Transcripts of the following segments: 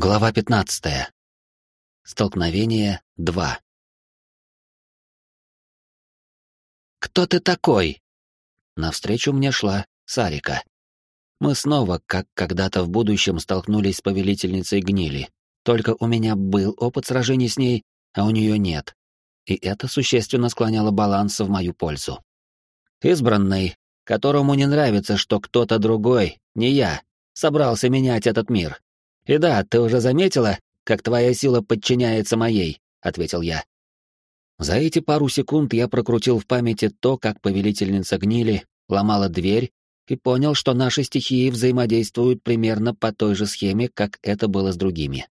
Глава 15. Столкновение 2. Кто ты такой? Навстречу мне шла Сарика. Мы снова, как когда-то в будущем, столкнулись с повелительницей гнили. Только у меня был опыт сражений с ней, а у нее нет. И это существенно склоняло баланс в мою пользу. Избранный, которому не нравится, что кто-то другой, не я, собрался менять этот мир. «И да, ты уже заметила, как твоя сила подчиняется моей», — ответил я. За эти пару секунд я прокрутил в памяти то, как повелительница гнили ломала дверь, и понял, что наши стихии взаимодействуют примерно по той же схеме, как это было с другими.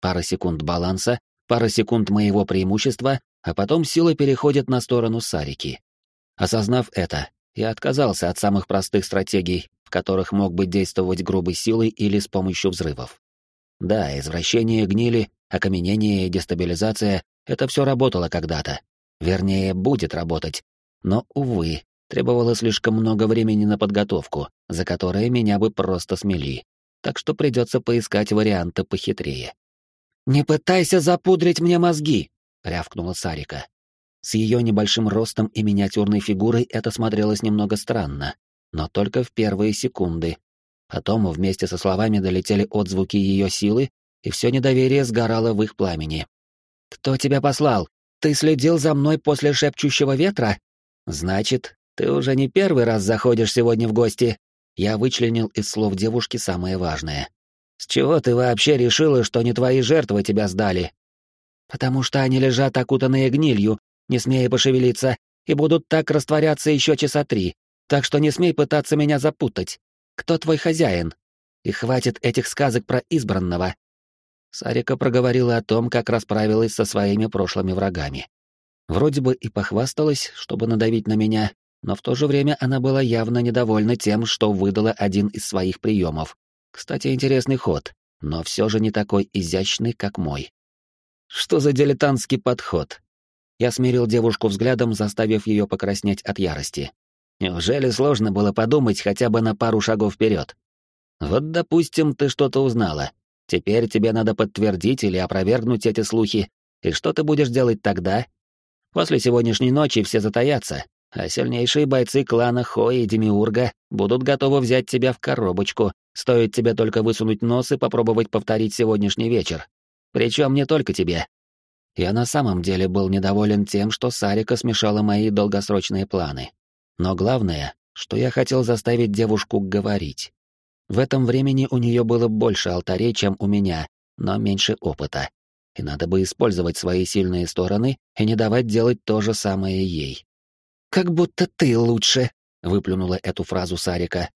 Пара секунд баланса, пара секунд моего преимущества, а потом сила переходит на сторону Сарики. Осознав это, я отказался от самых простых стратегий, в которых мог бы действовать грубой силой или с помощью взрывов. Да, извращение гнили, окаменение и дестабилизация — это все работало когда-то. Вернее, будет работать. Но, увы, требовало слишком много времени на подготовку, за которое меня бы просто смели. Так что придется поискать варианты похитрее. «Не пытайся запудрить мне мозги!» — рявкнула Сарика. С ее небольшим ростом и миниатюрной фигурой это смотрелось немного странно, но только в первые секунды, Потом вместе со словами долетели отзвуки ее силы, и все недоверие сгорало в их пламени. «Кто тебя послал? Ты следил за мной после шепчущего ветра? Значит, ты уже не первый раз заходишь сегодня в гости». Я вычленил из слов девушки самое важное. «С чего ты вообще решила, что не твои жертвы тебя сдали?» «Потому что они лежат окутанные гнилью, не смея пошевелиться, и будут так растворяться еще часа три, так что не смей пытаться меня запутать. Кто твой хозяин? И хватит этих сказок про избранного. Сарика проговорила о том, как расправилась со своими прошлыми врагами. Вроде бы и похвасталась, чтобы надавить на меня, но в то же время она была явно недовольна тем, что выдала один из своих приемов. Кстати, интересный ход, но все же не такой изящный, как мой. Что за дилетантский подход? Я смирил девушку взглядом, заставив ее покраснеть от ярости. Неужели сложно было подумать хотя бы на пару шагов вперед? Вот, допустим, ты что-то узнала. Теперь тебе надо подтвердить или опровергнуть эти слухи. И что ты будешь делать тогда? После сегодняшней ночи все затаятся, а сильнейшие бойцы клана Хо и Демиурга будут готовы взять тебя в коробочку, стоит тебе только высунуть нос и попробовать повторить сегодняшний вечер. Причем не только тебе. Я на самом деле был недоволен тем, что Сарика смешала мои долгосрочные планы. Но главное, что я хотел заставить девушку говорить. В этом времени у нее было больше алтарей, чем у меня, но меньше опыта. И надо бы использовать свои сильные стороны и не давать делать то же самое ей. «Как будто ты лучше», — выплюнула эту фразу Сарика.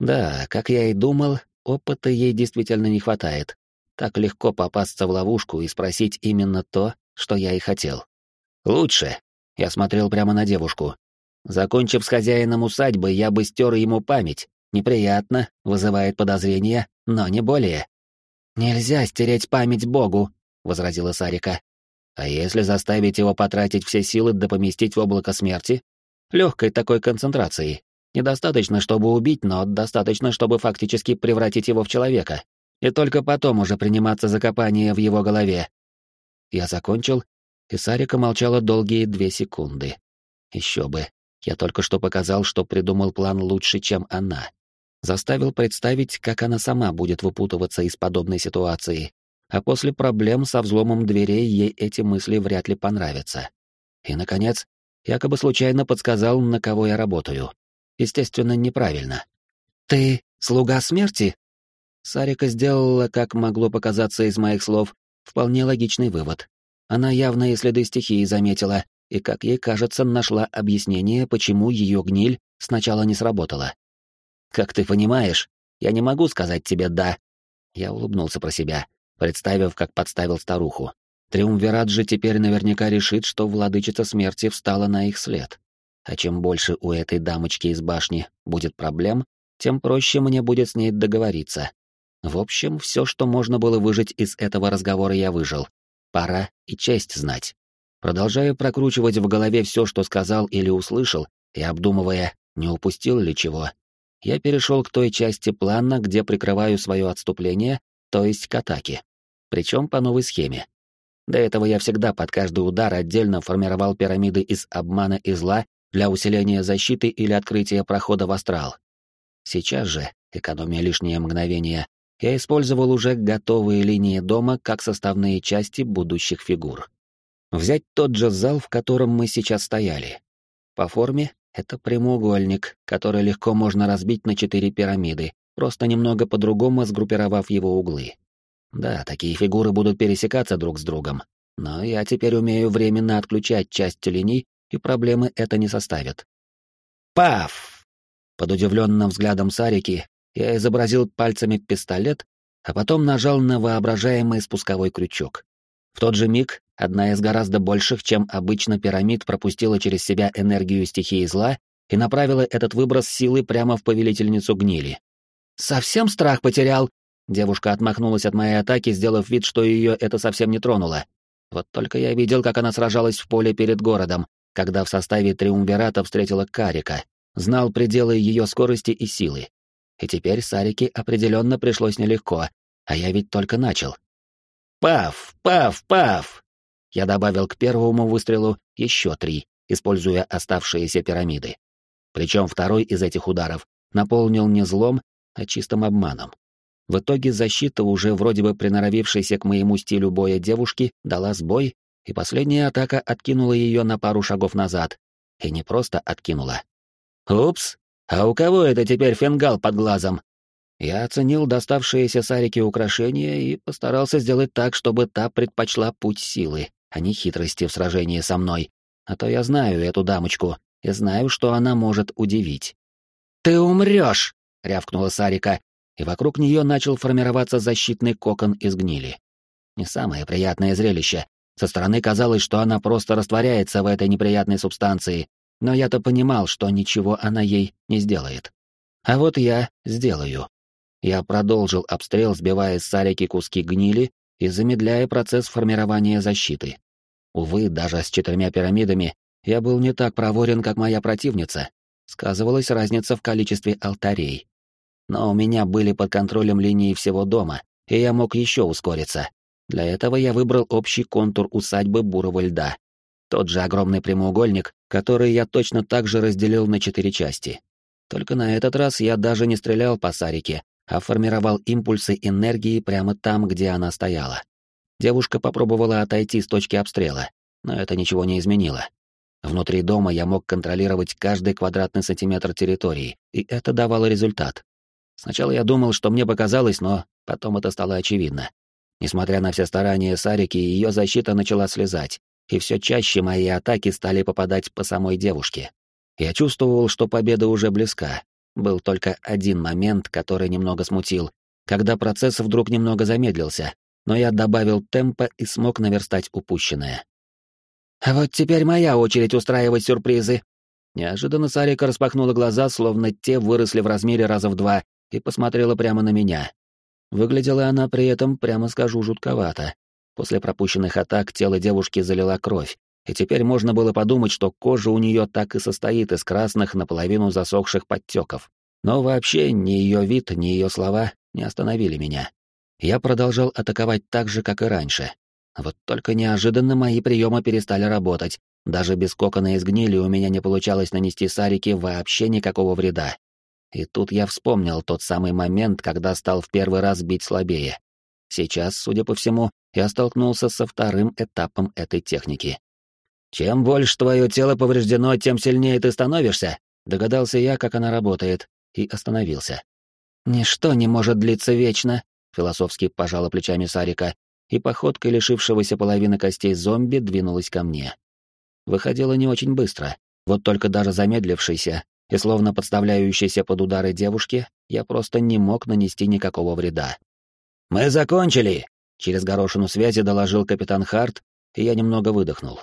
Да, как я и думал, опыта ей действительно не хватает. Так легко попасться в ловушку и спросить именно то, что я и хотел. «Лучше», — я смотрел прямо на девушку, Закончив с хозяином усадьбы, я бы стер ему память. Неприятно, вызывает подозрения, но не более. «Нельзя стереть память Богу», — возразила Сарика. «А если заставить его потратить все силы да поместить в облако смерти? Легкой такой концентрации. Недостаточно, чтобы убить, но достаточно, чтобы фактически превратить его в человека. И только потом уже приниматься за копание в его голове». Я закончил, и Сарика молчала долгие две секунды. Еще бы, я только что показал, что придумал план лучше, чем она. Заставил представить, как она сама будет выпутываться из подобной ситуации. А после проблем со взломом дверей ей эти мысли вряд ли понравятся. И, наконец, якобы случайно подсказал, на кого я работаю. Естественно, неправильно. «Ты слуга смерти?» Сарика сделала, как могло показаться из моих слов, вполне логичный вывод. Она явно и следы стихии заметила, и, как ей кажется, нашла объяснение, почему ее гниль сначала не сработала. «Как ты понимаешь, я не могу сказать тебе «да». Я улыбнулся про себя, представив, как подставил старуху. Триумвират же теперь наверняка решит, что владычица смерти встала на их след. А чем больше у этой дамочки из башни будет проблем, тем проще мне будет с ней договориться. В общем, все, что можно было выжить из этого разговора, я выжил. Пора и честь знать. Продолжая прокручивать в голове все, что сказал или услышал, и обдумывая, не упустил ли чего, я перешел к той части плана, где прикрываю свое отступление то есть к атаке. Причем по новой схеме. До этого я всегда под каждый удар отдельно формировал пирамиды из обмана и зла для усиления защиты или открытия прохода в астрал. Сейчас же, экономия лишние мгновения, я использовал уже готовые линии дома как составные части будущих фигур. Взять тот же зал, в котором мы сейчас стояли. По форме это прямоугольник, который легко можно разбить на четыре пирамиды, просто немного по-другому сгруппировав его углы. Да, такие фигуры будут пересекаться друг с другом, но я теперь умею временно отключать часть линий, и проблемы это не составит. Паф! Под удивленным взглядом Сарики я изобразил пальцами пистолет, а потом нажал на воображаемый спусковой крючок. В тот же миг одна из гораздо больших, чем обычно пирамид, пропустила через себя энергию стихии зла и направила этот выброс силы прямо в повелительницу гнили. «Совсем страх потерял?» Девушка отмахнулась от моей атаки, сделав вид, что ее это совсем не тронуло. Вот только я видел, как она сражалась в поле перед городом, когда в составе Триумвирата встретила Карика, знал пределы ее скорости и силы. И теперь Сарике определенно пришлось нелегко, а я ведь только начал. Паф, паф, паф! Я добавил к первому выстрелу еще три, используя оставшиеся пирамиды. Причем второй из этих ударов наполнил не злом, а чистым обманом. В итоге защита, уже вроде бы приноровившейся к моему стилю боя девушки, дала сбой, и последняя атака откинула ее на пару шагов назад. И не просто откинула. «Упс, а у кого это теперь фингал под глазом?» Я оценил доставшиеся Сарике украшения и постарался сделать так, чтобы та предпочла путь силы, а не хитрости в сражении со мной. А то я знаю эту дамочку и знаю, что она может удивить. «Ты умрешь!» — рявкнула Сарика, и вокруг нее начал формироваться защитный кокон из гнили. Не самое приятное зрелище. Со стороны казалось, что она просто растворяется в этой неприятной субстанции, но я-то понимал, что ничего она ей не сделает. А вот я сделаю. Я продолжил обстрел, сбивая с Сарики куски гнили и замедляя процесс формирования защиты. Увы, даже с четырьмя пирамидами я был не так проворен, как моя противница. Сказывалась разница в количестве алтарей но у меня были под контролем линии всего дома, и я мог еще ускориться. Для этого я выбрал общий контур усадьбы бурого льда. Тот же огромный прямоугольник, который я точно так же разделил на четыре части. Только на этот раз я даже не стрелял по Сарике, а формировал импульсы энергии прямо там, где она стояла. Девушка попробовала отойти с точки обстрела, но это ничего не изменило. Внутри дома я мог контролировать каждый квадратный сантиметр территории, и это давало результат. Сначала я думал, что мне показалось, но потом это стало очевидно. Несмотря на все старания Сарики, ее защита начала слезать, и все чаще мои атаки стали попадать по самой девушке. Я чувствовал, что победа уже близка. Был только один момент, который немного смутил, когда процесс вдруг немного замедлился, но я добавил темпа и смог наверстать упущенное. «А вот теперь моя очередь устраивать сюрпризы». Неожиданно Сарика распахнула глаза, словно те выросли в размере раза в два, и посмотрела прямо на меня. Выглядела она при этом, прямо скажу, жутковато. После пропущенных атак тело девушки залила кровь, и теперь можно было подумать, что кожа у нее так и состоит из красных наполовину засохших подтеков. Но вообще ни ее вид, ни ее слова не остановили меня. Я продолжал атаковать так же, как и раньше. Вот только неожиданно мои приемы перестали работать. Даже без кокона из гнили у меня не получалось нанести Сарике вообще никакого вреда. И тут я вспомнил тот самый момент, когда стал в первый раз бить слабее. Сейчас, судя по всему, я столкнулся со вторым этапом этой техники. «Чем больше твое тело повреждено, тем сильнее ты становишься», догадался я, как она работает, и остановился. «Ничто не может длиться вечно», — философски пожала плечами Сарика, и походкой лишившегося половины костей зомби двинулась ко мне. Выходило не очень быстро, вот только даже замедлившийся, и словно подставляющейся под удары девушки, я просто не мог нанести никакого вреда. «Мы закончили!» — через горошину связи доложил капитан Харт, и я немного выдохнул.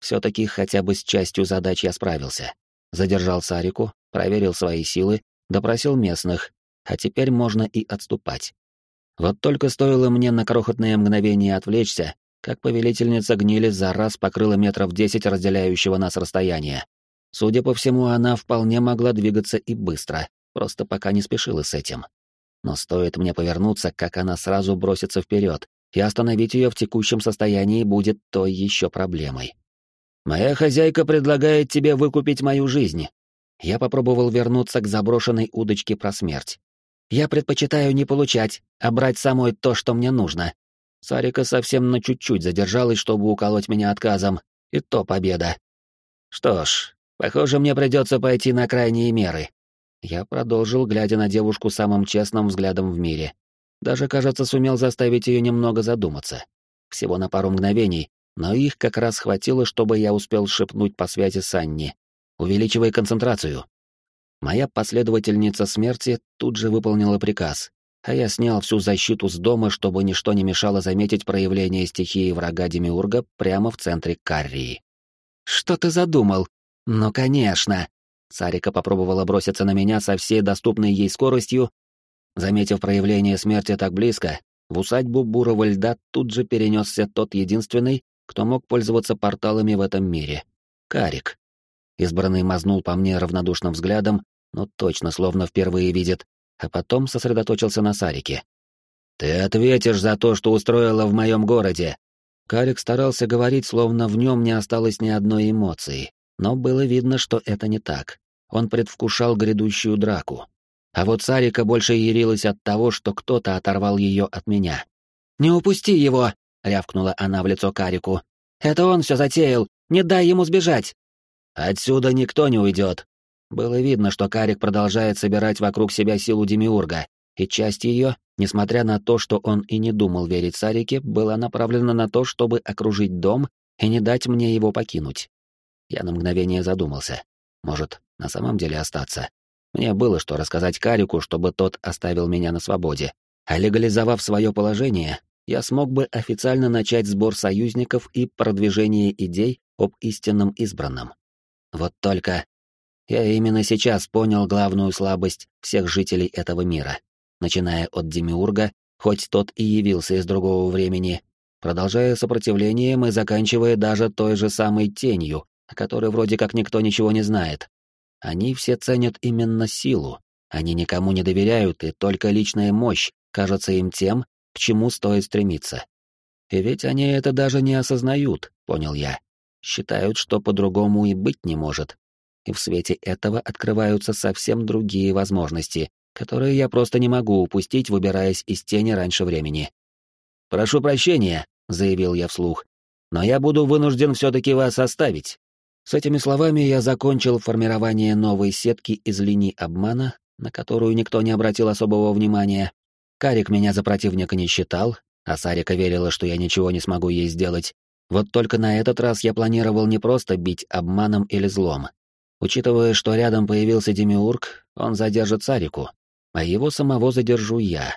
Все-таки хотя бы с частью задач я справился. Задержал Сарику, проверил свои силы, допросил местных, а теперь можно и отступать. Вот только стоило мне на крохотное мгновение отвлечься, как повелительница гнили за раз покрыла метров десять разделяющего нас расстояния. Судя по всему, она вполне могла двигаться и быстро, просто пока не спешила с этим. Но стоит мне повернуться, как она сразу бросится вперед, и остановить ее в текущем состоянии будет той еще проблемой. «Моя хозяйка предлагает тебе выкупить мою жизнь». Я попробовал вернуться к заброшенной удочке про смерть. «Я предпочитаю не получать, а брать самой то, что мне нужно». Сарика совсем на чуть-чуть задержалась, чтобы уколоть меня отказом, и то победа. Что ж, похоже, мне придется пойти на крайние меры. Я продолжил, глядя на девушку самым честным взглядом в мире. Даже, кажется, сумел заставить ее немного задуматься. Всего на пару мгновений, но их как раз хватило, чтобы я успел шепнуть по связи с Анни. «Увеличивай концентрацию». Моя последовательница смерти тут же выполнила приказ, а я снял всю защиту с дома, чтобы ничто не мешало заметить проявление стихии врага Демиурга прямо в центре Каррии. «Что ты задумал?» «Ну, конечно!» Сарика попробовала броситься на меня со всей доступной ей скоростью. Заметив проявление смерти так близко, в усадьбу бурого льда тут же перенесся тот единственный, кто мог пользоваться порталами в этом мире. Карик. Избранный мазнул по мне равнодушным взглядом, но точно словно впервые видит, а потом сосредоточился на Сарике. «Ты ответишь за то, что устроила в моем городе!» Карик старался говорить, словно в нем не осталось ни одной эмоции, но было видно, что это не так. Он предвкушал грядущую драку. А вот Сарика больше ярилась от того, что кто-то оторвал ее от меня. «Не упусти его!» — рявкнула она в лицо Карику. «Это он все затеял! Не дай ему сбежать!» «Отсюда никто не уйдет!» Было видно, что Карик продолжает собирать вокруг себя силу Демиурга, и часть ее, несмотря на то, что он и не думал верить Сарике, была направлена на то, чтобы окружить дом и не дать мне его покинуть. Я на мгновение задумался. Может, на самом деле остаться? Мне было что рассказать Карику, чтобы тот оставил меня на свободе. А легализовав свое положение, я смог бы официально начать сбор союзников и продвижение идей об истинном избранном. Вот только я именно сейчас понял главную слабость всех жителей этого мира, начиная от Демиурга, хоть тот и явился из другого времени, продолжая сопротивлением и заканчивая даже той же самой тенью, о которой вроде как никто ничего не знает. Они все ценят именно силу, они никому не доверяют, и только личная мощь кажется им тем, к чему стоит стремиться. И ведь они это даже не осознают, понял я. Считают, что по-другому и быть не может. И в свете этого открываются совсем другие возможности, которые я просто не могу упустить, выбираясь из тени раньше времени. «Прошу прощения», — заявил я вслух, — «но я буду вынужден все-таки вас оставить. С этими словами я закончил формирование новой сетки из линий обмана, на которую никто не обратил особого внимания. Карик меня за противника не считал, а Сарика верила, что я ничего не смогу ей сделать. Вот только на этот раз я планировал не просто бить обманом или злом. Учитывая, что рядом появился Демиург, он задержит Сарику, а его самого задержу я.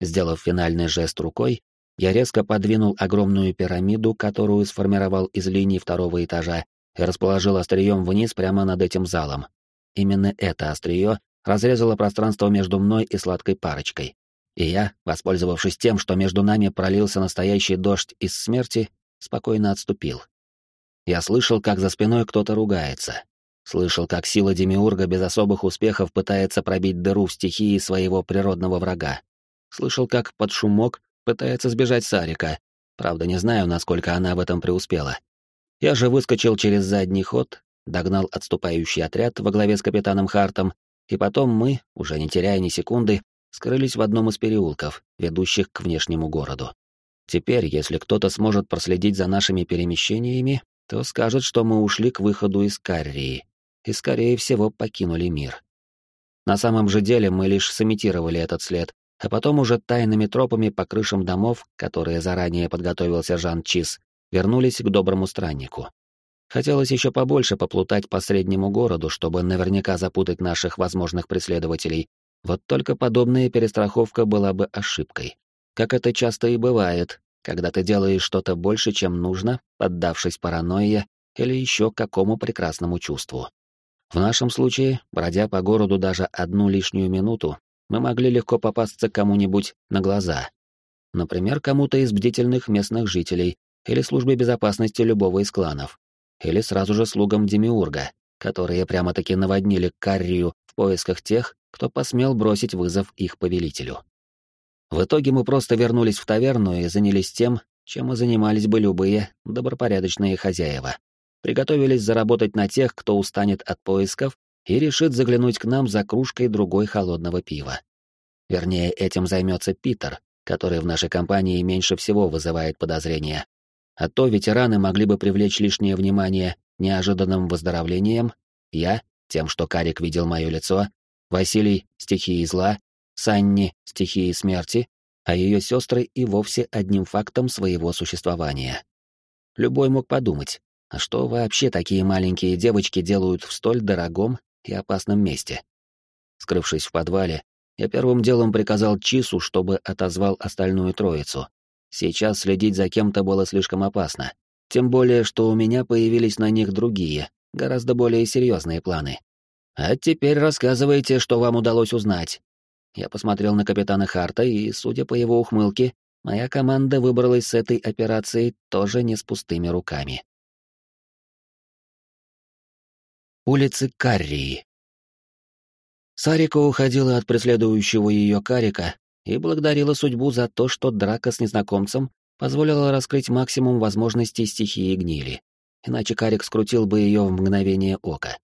Сделав финальный жест рукой, я резко подвинул огромную пирамиду, которую сформировал из линий второго этажа, и расположил острием вниз прямо над этим залом. Именно это острие разрезало пространство между мной и сладкой парочкой. И я, воспользовавшись тем, что между нами пролился настоящий дождь из смерти, спокойно отступил. Я слышал, как за спиной кто-то ругается. Слышал, как сила Демиурга без особых успехов пытается пробить дыру в стихии своего природного врага. Слышал, как под шумок пытается сбежать Сарика. Правда, не знаю, насколько она в этом преуспела. Я же выскочил через задний ход, догнал отступающий отряд во главе с капитаном Хартом, и потом мы, уже не теряя ни секунды, скрылись в одном из переулков, ведущих к внешнему городу. Теперь, если кто-то сможет проследить за нашими перемещениями, то скажет, что мы ушли к выходу из Каррии и, скорее всего, покинули мир. На самом же деле мы лишь сымитировали этот след, а потом уже тайными тропами по крышам домов, которые заранее подготовил сержант Чиз, вернулись к доброму страннику. Хотелось еще побольше поплутать по среднему городу, чтобы наверняка запутать наших возможных преследователей. Вот только подобная перестраховка была бы ошибкой. Как это часто и бывает, когда ты делаешь что-то больше, чем нужно, поддавшись паранойе или еще какому прекрасному чувству. В нашем случае, бродя по городу даже одну лишнюю минуту, мы могли легко попасться кому-нибудь на глаза. Например, кому-то из бдительных местных жителей, или службе безопасности любого из кланов, или сразу же слугам Демиурга, которые прямо-таки наводнили Каррию в поисках тех, кто посмел бросить вызов их повелителю. В итоге мы просто вернулись в таверну и занялись тем, чем и занимались бы любые добропорядочные хозяева. Приготовились заработать на тех, кто устанет от поисков и решит заглянуть к нам за кружкой другой холодного пива. Вернее, этим займется Питер, который в нашей компании меньше всего вызывает подозрения. А то ветераны могли бы привлечь лишнее внимание неожиданным выздоровлением, я — тем, что Карик видел мое лицо, Василий — стихией зла, Санни — стихией смерти, а ее сестры и вовсе одним фактом своего существования. Любой мог подумать, а что вообще такие маленькие девочки делают в столь дорогом и опасном месте? Скрывшись в подвале, я первым делом приказал Чису, чтобы отозвал остальную троицу. Сейчас следить за кем-то было слишком опасно. Тем более, что у меня появились на них другие, гораздо более серьезные планы. А теперь рассказывайте, что вам удалось узнать. Я посмотрел на капитана Харта, и, судя по его ухмылке, моя команда выбралась с этой операцией тоже не с пустыми руками. Улицы Каррии. Сарика уходила от преследующего ее Карика и благодарила судьбу за то, что драка с незнакомцем позволила раскрыть максимум возможностей стихии гнили, иначе Карик скрутил бы ее в мгновение ока.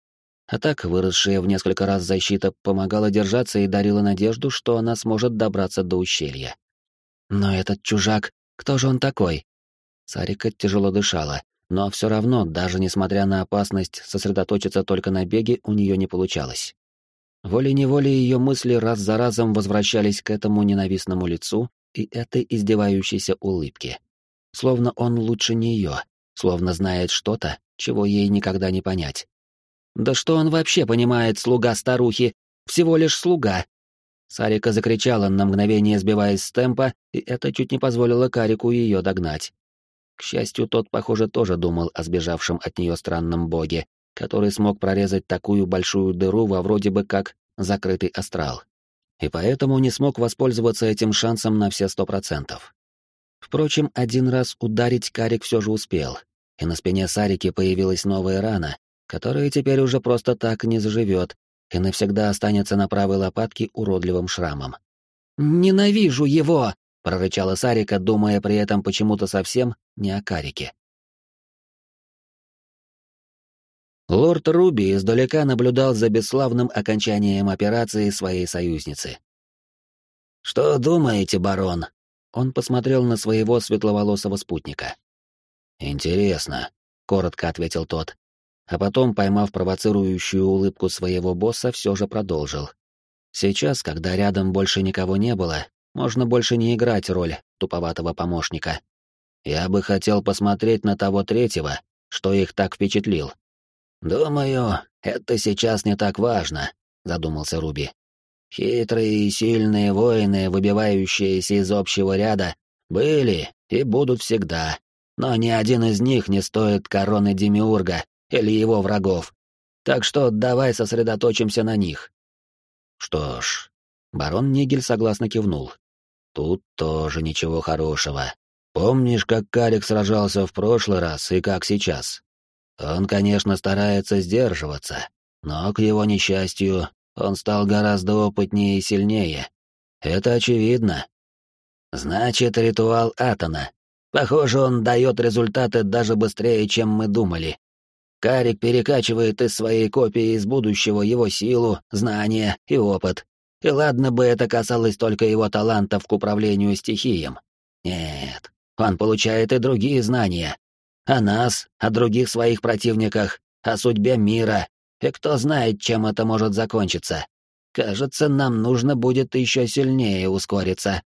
А так, выросшая в несколько раз защита помогала держаться и дарила надежду, что она сможет добраться до ущелья. Но этот чужак, кто же он такой? Сарика тяжело дышала, но все равно, даже несмотря на опасность, сосредоточиться только на беге у нее не получалось. Волей-неволей ее мысли раз за разом возвращались к этому ненавистному лицу и этой издевающейся улыбке. Словно он лучше нее, словно знает что-то, чего ей никогда не понять. Да что он вообще понимает, слуга старухи? Всего лишь слуга. Сарика закричала, на мгновение сбиваясь с темпа, и это чуть не позволило Карику ее догнать. К счастью, тот, похоже, тоже думал о сбежавшем от нее странном боге, который смог прорезать такую большую дыру во вроде бы как закрытый астрал. И поэтому не смог воспользоваться этим шансом на все сто процентов. Впрочем, один раз ударить Карик все же успел, и на спине Сарики появилась новая рана, которая теперь уже просто так не заживет и навсегда останется на правой лопатке уродливым шрамом. «Ненавижу его!» — прорычала Сарика, думая при этом почему-то совсем не о Карике. Лорд Руби издалека наблюдал за бесславным окончанием операции своей союзницы. «Что думаете, барон?» Он посмотрел на своего светловолосого спутника. «Интересно», — коротко ответил тот а потом, поймав провоцирующую улыбку своего босса, все же продолжил. Сейчас, когда рядом больше никого не было, можно больше не играть роль туповатого помощника. Я бы хотел посмотреть на того третьего, что их так впечатлил. «Думаю, это сейчас не так важно», — задумался Руби. «Хитрые и сильные воины, выбивающиеся из общего ряда, были и будут всегда, но ни один из них не стоит короны Демиурга или его врагов. Так что давай сосредоточимся на них. Что ж, барон Нигель согласно кивнул. Тут тоже ничего хорошего. Помнишь, как Карик сражался в прошлый раз и как сейчас? Он, конечно, старается сдерживаться, но, к его несчастью, он стал гораздо опытнее и сильнее. Это очевидно. Значит, ритуал Атона. Похоже, он дает результаты даже быстрее, чем мы думали. Карик перекачивает из своей копии из будущего его силу, знания и опыт. И ладно бы это касалось только его талантов к управлению стихием. Нет, он получает и другие знания. О нас, о других своих противниках, о судьбе мира. И кто знает, чем это может закончиться. Кажется, нам нужно будет еще сильнее ускориться.